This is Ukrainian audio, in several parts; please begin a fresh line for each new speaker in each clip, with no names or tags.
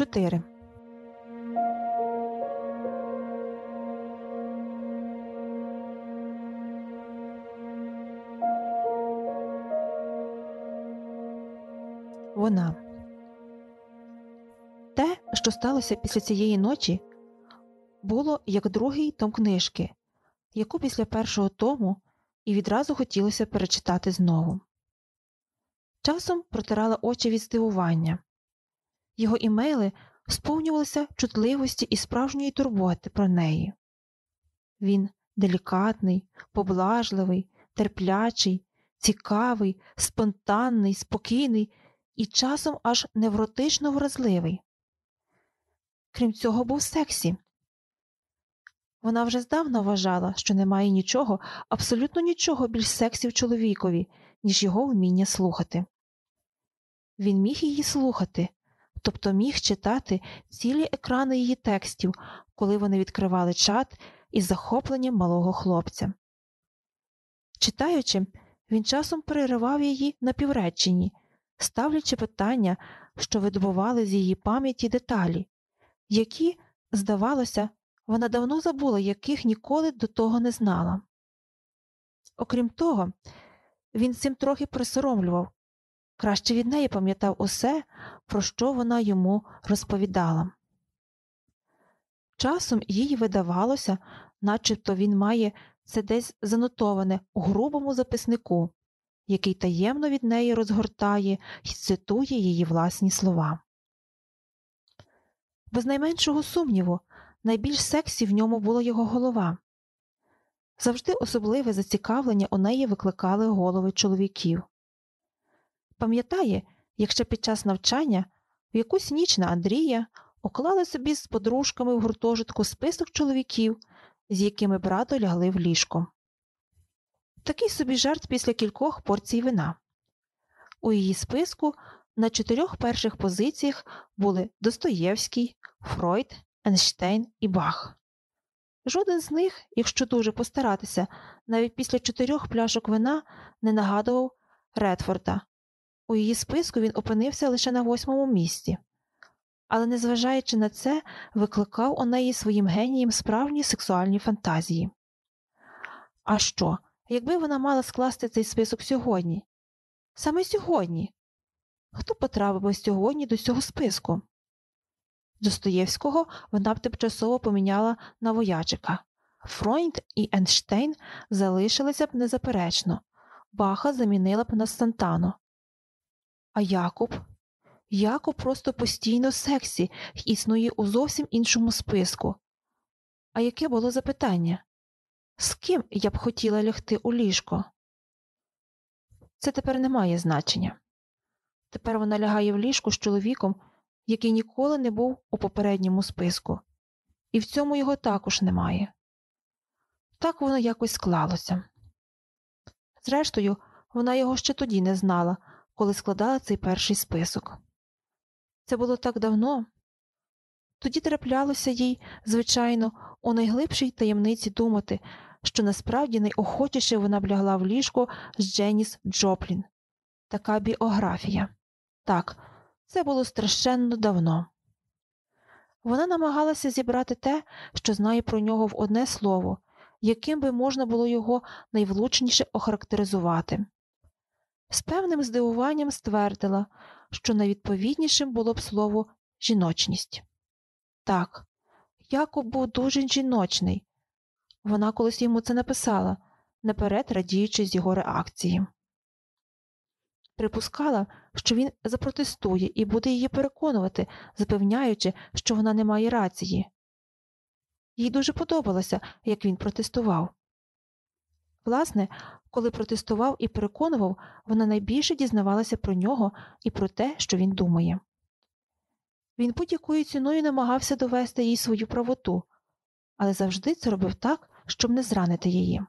4. Вона те, що сталося після цієї ночі, було як другий том книжки, яку після першого тому і відразу хотілося перечитати знову. Часом протирала очі від здивування. Його імейли сповнювалися чутливості і справжньої турботи про неї. Він делікатний, поблажливий, терплячий, цікавий, спонтанний, спокійний і часом аж невротично вразливий. Крім цього, був сексі. Вона вже здавна вважала, що немає нічого, абсолютно нічого більш сексі в чоловікові, ніж його вміння слухати. Він міг її слухати, тобто міг читати цілі екрани її текстів, коли вони відкривали чат із захопленням малого хлопця. Читаючи, він часом переривав її на півреченні, ставлячи питання, що видобували з її пам'яті деталі, які, здавалося, вона давно забула, яких ніколи до того не знала. Окрім того, він цим трохи присоромлював краще від неї пам'ятав усе, про що вона йому розповідала. Часом їй видавалося, начебто він має це десь занотоване у грубому записнику, який таємно від неї розгортає і цитує її власні слова. Без найменшого сумніву, найбільш сексі в ньому була його голова. Завжди особливе зацікавлення у неї викликали голови чоловіків. Пам'ятає, як ще під час навчання в якусь ніч на Андрія уклали собі з подружками в гуртожитку список чоловіків, з якими брато лягли в ліжко. Такий собі жарт після кількох порцій вина. У її списку на чотирьох перших позиціях були Достоєвський, Фройд, Ейнштейн і Бах. Жоден з них, якщо дуже постаратися, навіть після чотирьох пляшок вина не нагадував Редфорда. У її списку він опинився лише на восьмому місці, але, незважаючи на це, викликав у неї своїм генієм справжні сексуальні фантазії. А що, якби вона мала скласти цей список сьогодні? Саме сьогодні. Хто потрапив би сьогодні до цього списку? Достоєвського вона б тимчасово поміняла на воячика. Фройнд і Ейнштейн залишилися б незаперечно, Баха замінила б на Сантано. А Якуб? Якуб просто постійно сексі і існує у зовсім іншому списку. А яке було запитання? З ким я б хотіла лягти у ліжко? Це тепер не має значення. Тепер вона лягає в ліжку з чоловіком, який ніколи не був у попередньому списку, і в цьому його також немає. Так воно якось склалося. Зрештою, вона його ще тоді не знала, коли складала цей перший список. Це було так давно. Тоді траплялося їй, звичайно, у найглибшій таємниці думати, що насправді найохочіше вона б лягла в ліжко з Дженіс Джоплін. Така біографія. Так, це було страшенно давно. Вона намагалася зібрати те, що знає про нього в одне слово, яким би можна було його найвлучніше охарактеризувати. З певним здивуванням ствердила, що найвідповіднішим було б слово жіночність. Так, Якоб був дуже жіночний. Вона колись йому це написала, наперед радіючи з його реакції. Припускала, що він запротестує і буде її переконувати, запевняючи, що вона не має рації. Їй дуже подобалося, як він протестував. Власне, коли протестував і переконував, вона найбільше дізнавалася про нього і про те, що він думає. Він будь-якою ціною намагався довести їй свою правоту, але завжди це робив так, щоб не зранити її.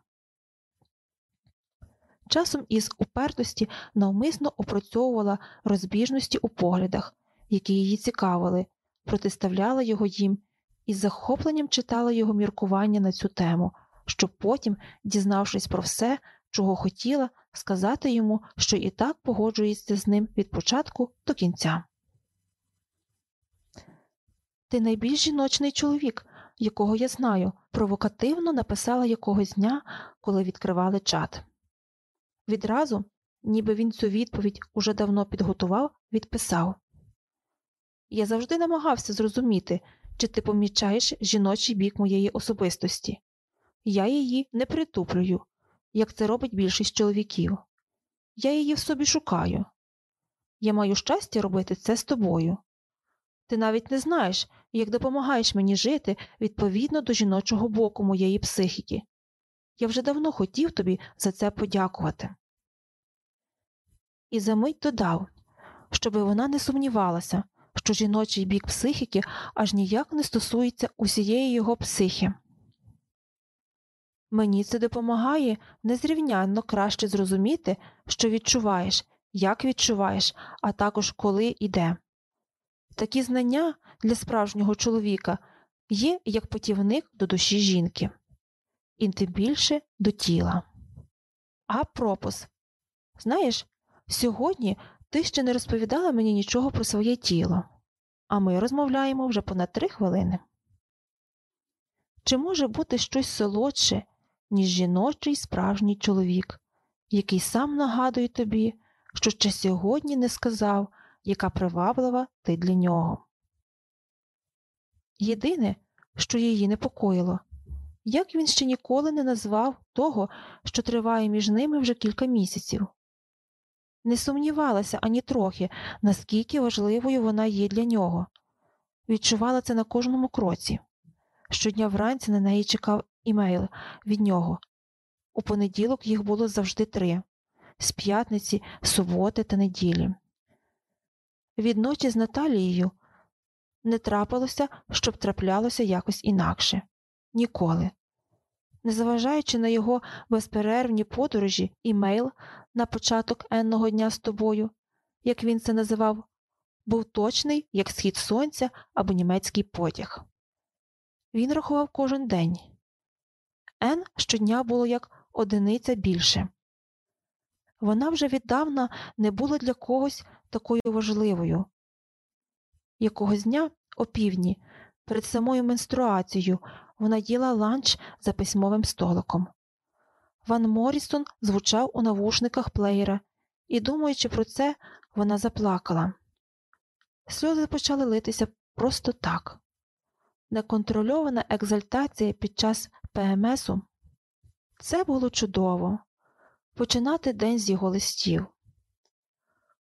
Часом із упертості навмисно опрацьовувала розбіжності у поглядах, які її цікавили, протиставляла його їм і з захопленням читала його міркування на цю тему, щоб потім, дізнавшись про все, чого хотіла, сказати йому, що і так погоджується з ним від початку до кінця. Ти найбільш жіночний чоловік, якого я знаю, провокативно написала якогось дня, коли відкривали чат. Відразу, ніби він цю відповідь уже давно підготував, відписав Я завжди намагався зрозуміти, чи ти помічаєш жіночий бік моєї особистості. Я її не притуплюю, як це робить більшість чоловіків. Я її в собі шукаю. Я маю щастя робити це з тобою. Ти навіть не знаєш, як допомагаєш мені жити відповідно до жіночого боку моєї психіки. Я вже давно хотів тобі за це подякувати. І за мить додав, щоби вона не сумнівалася, що жіночий бік психіки аж ніяк не стосується усієї його психі. Мені це допомагає незрівнянно краще зрозуміти, що відчуваєш, як відчуваєш, а також коли і де. Такі знання для справжнього чоловіка є як путівник до душі жінки, і тим більше до тіла. А пропус. Знаєш, сьогодні ти ще не розповідала мені нічого про своє тіло, а ми розмовляємо вже понад три хвилини. Чи може бути щось солодше, ніж жіночий справжній чоловік, який сам нагадує тобі, що ще сьогодні не сказав, яка приваблива ти для нього? Єдине, що її непокоїло, як він ще ніколи не назвав того, що триває між ними вже кілька місяців. Не сумнівалася ані трохи, наскільки важливою вона є для нього, відчувала це на кожному кроці. Щодня вранці на неї чекав імейл від нього. У понеділок їх було завжди три з п'ятниці, суботи та неділі. Від ночі з Наталією не трапилося, щоб траплялося якось інакше ніколи. Незважаючи на його безперервні подорожі, імейл на початок енного дня з тобою, як він це називав, був точний, як схід сонця або німецький потяг. Він рахував кожен день. Н щодня було як одиниця більше. Вона вже віддавна не була для когось такою важливою. Якогось дня опівдні, перед самою менструацією, вона їла ланч за письмовим столиком. Ван Морісон звучав у навушниках плеєра, і, думаючи про це, вона заплакала. Сльози почали литися просто так. Неконтрольована екзальтація під час ПМСу це було чудово починати день з його листів.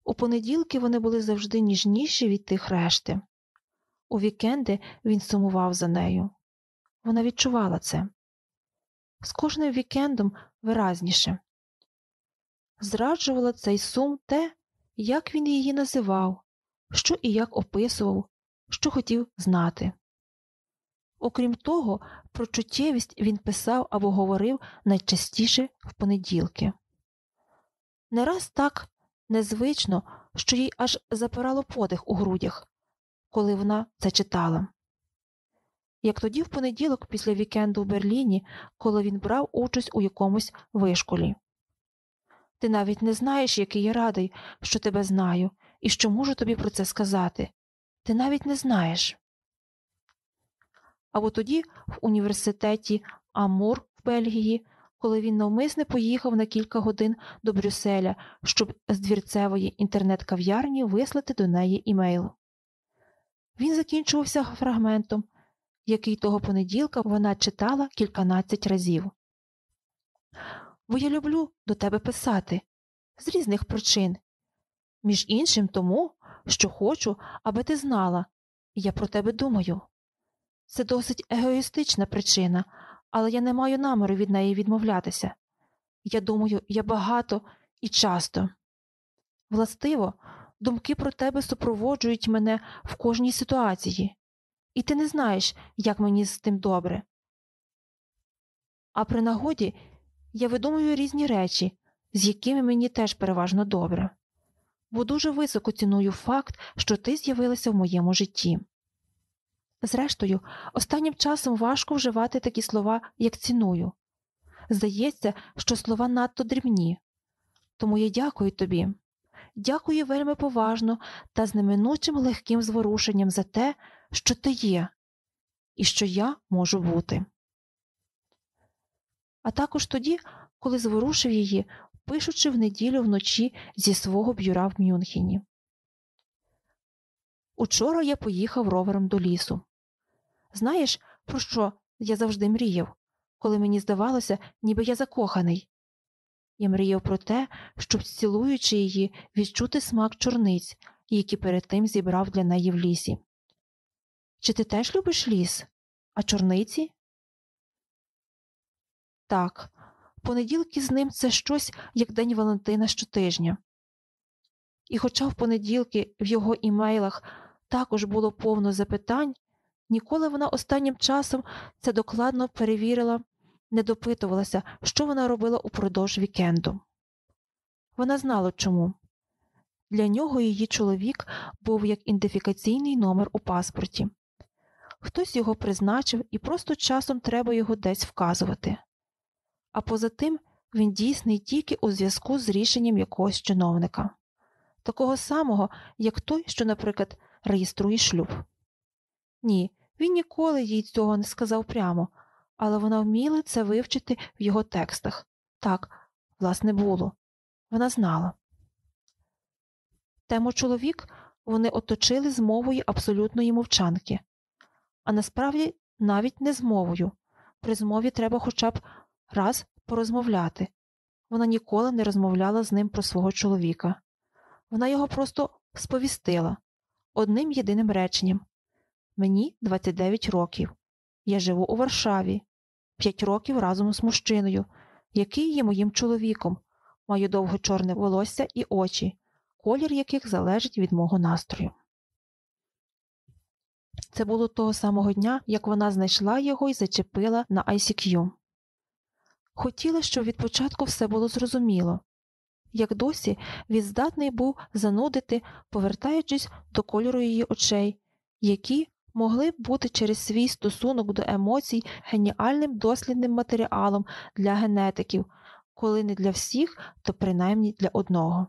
У понеділки вони були завжди ніжніші від тих решти. У вікенди він сумував за нею. Вона відчувала це. З кожним вікендом виразніше. Зраджувала цей сум те, як він її називав, що і як описував, що хотів знати. Окрім того, про чуттєвість він писав або говорив найчастіше в понеділки. Не раз так незвично, що їй аж запирало подих у грудях, коли вона це читала. Як тоді в понеділок, після вікенду в Берліні, коли він брав участь у якомусь вишколі. Ти навіть не знаєш, який я радий, що тебе знаю, і що можу тобі про це сказати. Ти навіть не знаєш. Або тоді в університеті Амур в Бельгії, коли він навмисне поїхав на кілька годин до Брюсселя, щоб з двірцевої інтернет-кав'ярні вислати до неї імейл. Він закінчувався фрагментом, який того понеділка вона читала кільканадцять разів. Бо я люблю до тебе писати з різних причин, між іншим тому, що хочу, аби ти знала, я про тебе думаю. Це досить егоїстична причина, але я не маю наміру від неї відмовлятися. Я думаю, я багато і часто. Властиво, думки про тебе супроводжують мене в кожній ситуації, і ти не знаєш, як мені з тим добре. А при нагоді я видумую різні речі, з якими мені теж переважно добре, бо дуже високо ціную факт, що ти з'явилася в моєму житті. Зрештою, останнім часом важко вживати такі слова, як ціную. Здається, що слова надто дрібні. Тому я дякую тобі, дякую вельми поважно та з неминучим легким зворушенням за те, що ти є і що я можу бути. А також тоді, коли зворушив її, пишучи в неділю вночі зі свого бюра в Мюнхені. Учора я поїхав ровером до лісу. Знаєш, про що я завжди мріяв, коли мені здавалося, ніби я закоханий. Я мріяв про те, щоб, цілуючи її, відчути смак чорниць, які перед тим зібрав для неї в лісі. Чи ти теж любиш ліс? А чорниці? Так, понеділки з ним це щось, як День Валентина щотижня. І хоча в понеділки в його імейлах також було повно запитань, ніколи вона останнім часом це докладно перевірила, не допитувалася, що вона робила упродовж вікенду. Вона знала чому. Для нього її чоловік був як ідентифікаційний номер у паспорті. Хтось його призначив і просто часом треба його десь вказувати. А поза тим він дійсний тільки у зв'язку з рішенням якогось чиновника, такого самого, як той, що, наприклад, реєструє шлюб. Ні, він ніколи їй цього не сказав прямо, але вона вміла це вивчити в його текстах. Так, власне, було. Вона знала. Тему чоловік вони оточили змовою абсолютної мовчанки, а насправді навіть не змовою. При змові треба хоча б раз порозмовляти. Вона ніколи не розмовляла з ним про свого чоловіка. Вона його просто сповістила одним єдиним реченням Мені 29 років. Я живу у Варшаві, 5 років разом з мужчиною, який є моїм чоловіком, маю довге чорне волосся і очі, колір яких залежить від мого настрою. Це було того самого дня, як вона знайшла його і зачепила на ICQ. Хотіла, щоб від початку все було зрозуміло. Як досі, він здатний був занудити, повертаючись до кольору її очей, які могли б бути через свій стосунок до емоцій геніальним дослідним матеріалом для генетиків, коли не для всіх, то принаймні для одного.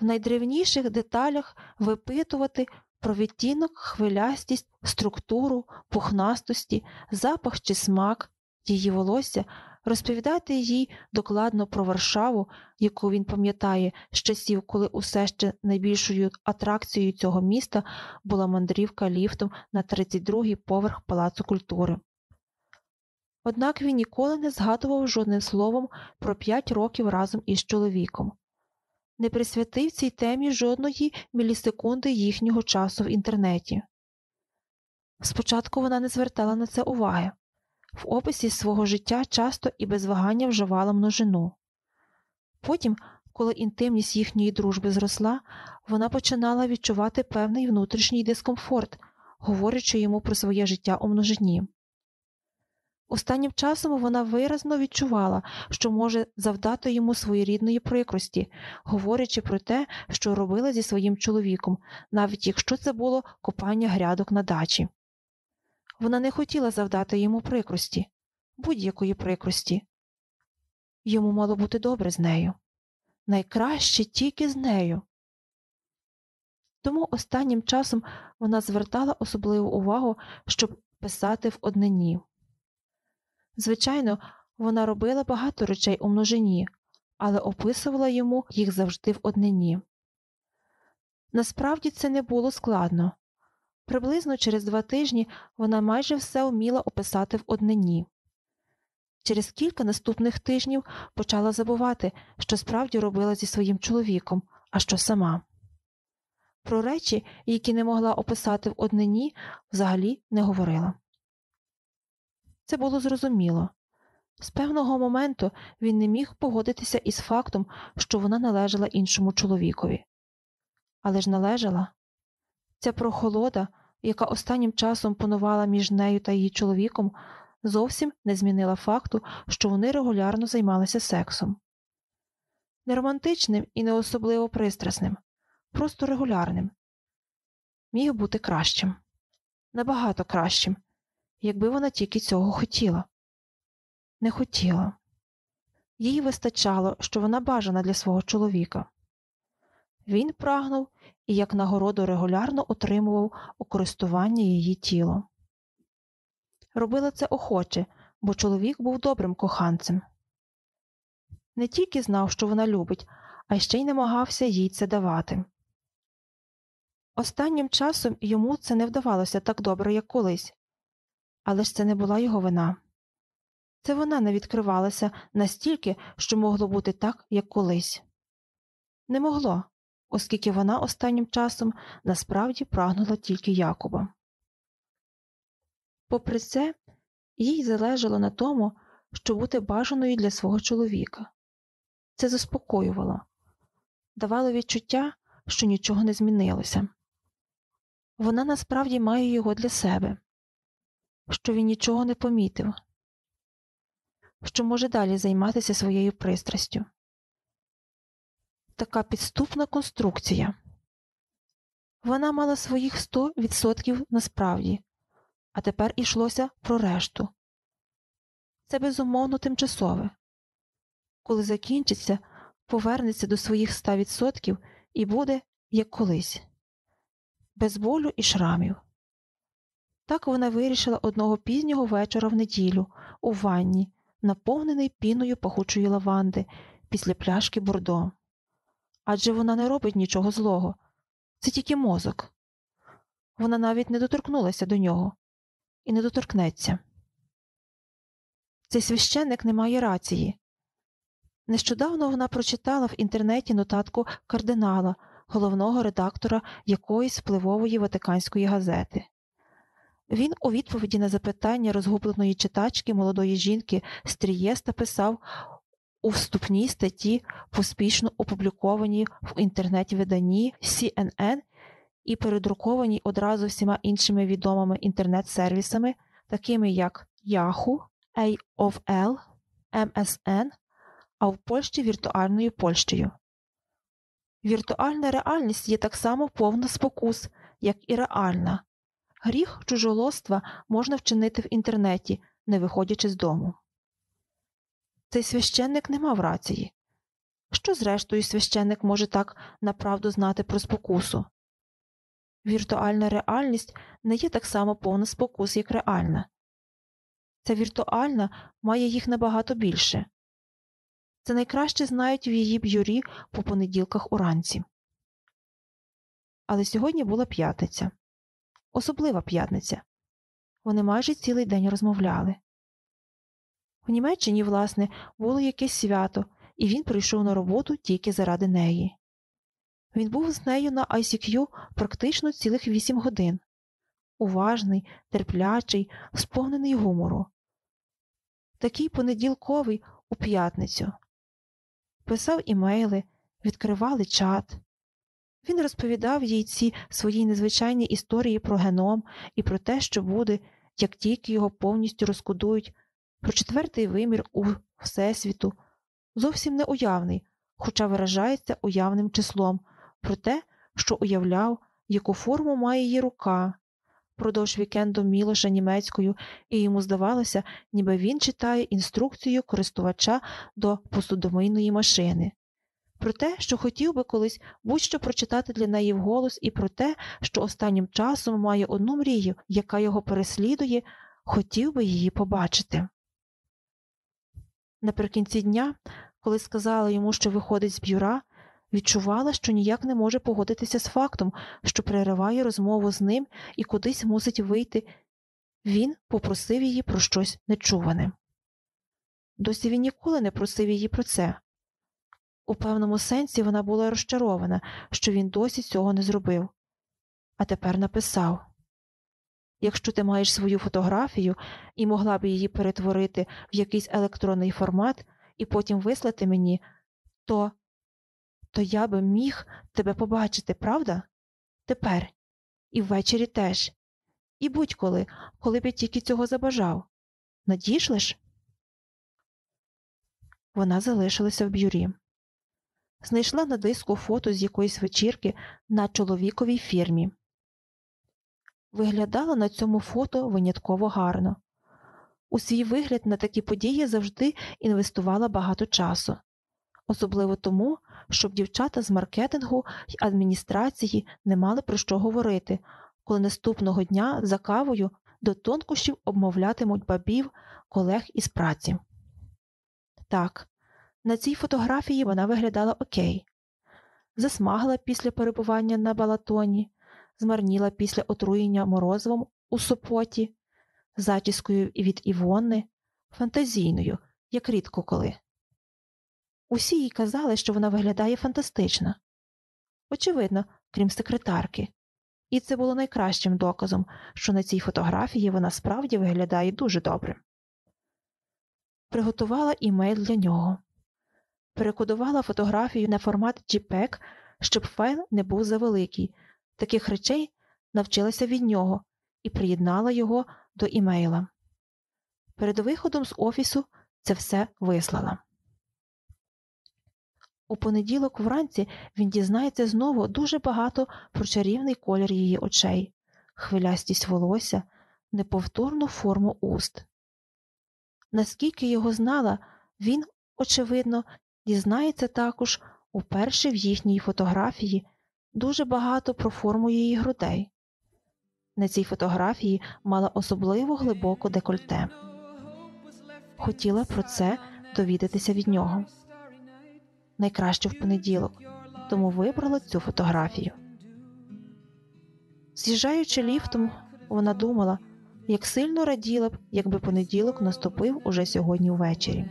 В найдревніших деталях випитувати про відтінок, хвилястість, структуру, пухнастості, запах чи смак її волосся, розповідати їй докладно про Варшаву, яку він пам'ятає з часів, коли усе ще найбільшою атракцією цього міста була мандрівка ліфтом на 32-й поверх Палацу культури. Однак він ніколи не згадував жодним словом про п'ять років разом із чоловіком, не присвятив цій темі жодної мілісекунди їхнього часу в інтернеті. Спочатку вона не звертала на це уваги в описі свого життя часто і без вагання вживала множину. Потім, коли інтимність їхньої дружби зросла, вона починала відчувати певний внутрішній дискомфорт, говорячи йому про своє життя у множині. Останнім часом вона виразно відчувала, що може завдати йому своєрідної прикрості, говорячи про те, що робила зі своїм чоловіком, навіть якщо це було копання грядок на дачі. Вона не хотіла завдати йому прикрості, будь-якої прикрості. Йому мало бути добре з нею, найкраще тільки з нею. Тому останнім часом вона звертала особливу увагу, щоб писати в однині. Звичайно, вона робила багато речей у множині, але описувала йому їх завжди в однині. Насправді це не було складно. Приблизно через два тижні вона майже все вміла описати в однині. Через кілька наступних тижнів почала забувати, що справді робила зі своїм чоловіком, а що сама. Про речі, які не могла описати в однині, взагалі не говорила. Це було зрозуміло. З певного моменту він не міг погодитися із фактом, що вона належала іншому чоловікові. Але ж належала ця прохолода, яка останнім часом панувала між нею та її чоловіком, зовсім не змінила факту, що вони регулярно займалися сексом. Не романтичним і не особливо пристрасним, просто регулярним. Міг бути кращим, набагато кращим, якби вона тільки цього хотіла. Не хотіла. Їй вистачало, що вона бажана для свого чоловіка. Він прагнув і як нагороду регулярно отримував у користування її тіло. Робила це охоче, бо чоловік був добрим коханцем. Не тільки знав, що вона любить, а ще й намагався їй це давати. Останнім часом йому це не вдавалося так добре, як колись, але ж це не була його вина. Це вона не відкривалася настільки, що могло бути так, як колись. Не могло, оскільки вона останнім часом насправді прагнула тільки Якуба. Попри це, їй залежало на тому, щоб бути бажаною для свого чоловіка. Це заспокоювало, давало відчуття, що нічого не змінилося. Вона насправді має його для себе, що він нічого не помітив, що може далі займатися своєю пристрастю. Така підступна конструкція. Вона мала своїх 100% насправді, а тепер ішлося про решту. Це безумовно тимчасове. Коли закінчиться, повернеться до своїх 100% і буде як колись, без болю і шрамів. Так вона вирішила одного пізнього вечора в неділю у ванні, наповнений піною пахучої лаванди після пляшки бордо. Адже вона не робить нічого злого, це тільки мозок. Вона навіть не доторкнулася до нього і не доторкнеться. Цей священник не має рації. Нещодавно вона прочитала в інтернеті нотатку кардинала, головного редактора якоїсь впливової ватиканської газети. Він у відповіді на запитання розгубленої читачки молодої жінки з Трієста писав у вступній статті, поспішно опублікованій в інтернеті виданні CNN і передрукованій одразу всіма іншими відомими інтернет-сервісами, такими як Yahoo, AOL, MSN, а в Польщі віртуальною Польщею. Віртуальна реальність є так само повна спокус, як і реальна. Гріх чужолоства можна вчинити в інтернеті, не виходячи з дому. Цей священник не мав рації. Що, зрештою, священник може так направду знати про спокусу? Віртуальна реальність не є так само повна спокус, як реальна. Ця віртуальна має їх набагато більше. Це найкраще знають в її б'юрі по понеділках уранці. Але сьогодні була п'ятниця, особлива п'ятниця. Вони майже цілий день розмовляли. В Німеччині, власне, було якесь свято, і він прийшов на роботу тільки заради неї. Він був з нею на ICQ практично цілих вісім годин уважний, терплячий, сповнений гумору. Такий понеділковий у п'ятницю. Писав імейли, відкривали чат. Він розповідав їй ці свої незвичайні історії про геном і про те, що буде, як тільки його повністю розкодують, про четвертий вимір у Всесвіту, зовсім не уявний, хоча виражається уявним числом, про те, що уявляв, яку форму має її рука. Продовж вікенду Мілоша німецькою, і йому здавалося, ніби він читає інструкцію користувача до посудомийної машини. Про те, що хотів би колись будь-що прочитати для неї вголос, і про те, що останнім часом має одну мрію, яка його переслідує, хотів би її побачити. Наприкінці дня, коли сказала йому, що виходить з бюра, відчувала, що ніяк не може погодитися з фактом, що перериває розмову з ним і кудись мусить вийти. Він попросив її про щось нечуване. Досі він ніколи не просив її про це. У певному сенсі вона була розчарована, що він досі цього не зробив, а тепер написав Якщо ти маєш свою фотографію і могла б її перетворити в якийсь електронний формат і потім вислати мені, то то я би міг тебе побачити, правда? Тепер, і ввечері теж, і будь-коли, коли б я тільки цього забажав. Надійшлеш? Вона залишилася в бюрі. Знайшла на диску фото з якоїсь вечірки на чоловіковій фірмі. Виглядала на цьому фото винятково гарно. У свій вигляд на такі події завжди інвестувала багато часу особливо тому, щоб дівчата з маркетингу й адміністрації не мали про що говорити, коли наступного дня за кавою до тонкощів обмовлятимуть бабів, колег із праці. Так, на цій фотографії вона виглядала окей, засмагла після перебування на балатоні, змарніла після отруєння морозивом у сопоті, зачіскою від Івонни, фантазійною, як рідко коли. Усі їй казали, що вона виглядає фантастично. Очевидно, крім секретарки, і це було найкращим доказом, що на цій фотографії вона справді виглядає дуже добре. Приготувала імейл для нього, перекодувала фотографію на формат JPEG, щоб файл не був завеликий. Таких речей навчилася від нього і приєднала його до імейла. Перед виходом з офісу це все вислала. У понеділок вранці він дізнається знову дуже багато про чарівний колір її очей, хвилястість волосся, неповторну форму уст. Наскільки його знала, він, очевидно, дізнається також уперше в їхній фотографії дуже багато про форму її грудей. На цій фотографії мала особливо глибоко декольте. Хотіла про це довідатися від нього найкраще в понеділок, тому вибрала цю фотографію. З'їжджаючи ліфтом, вона думала, як сильно раділа б, якби понеділок наступив уже сьогодні ввечері.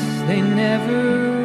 they never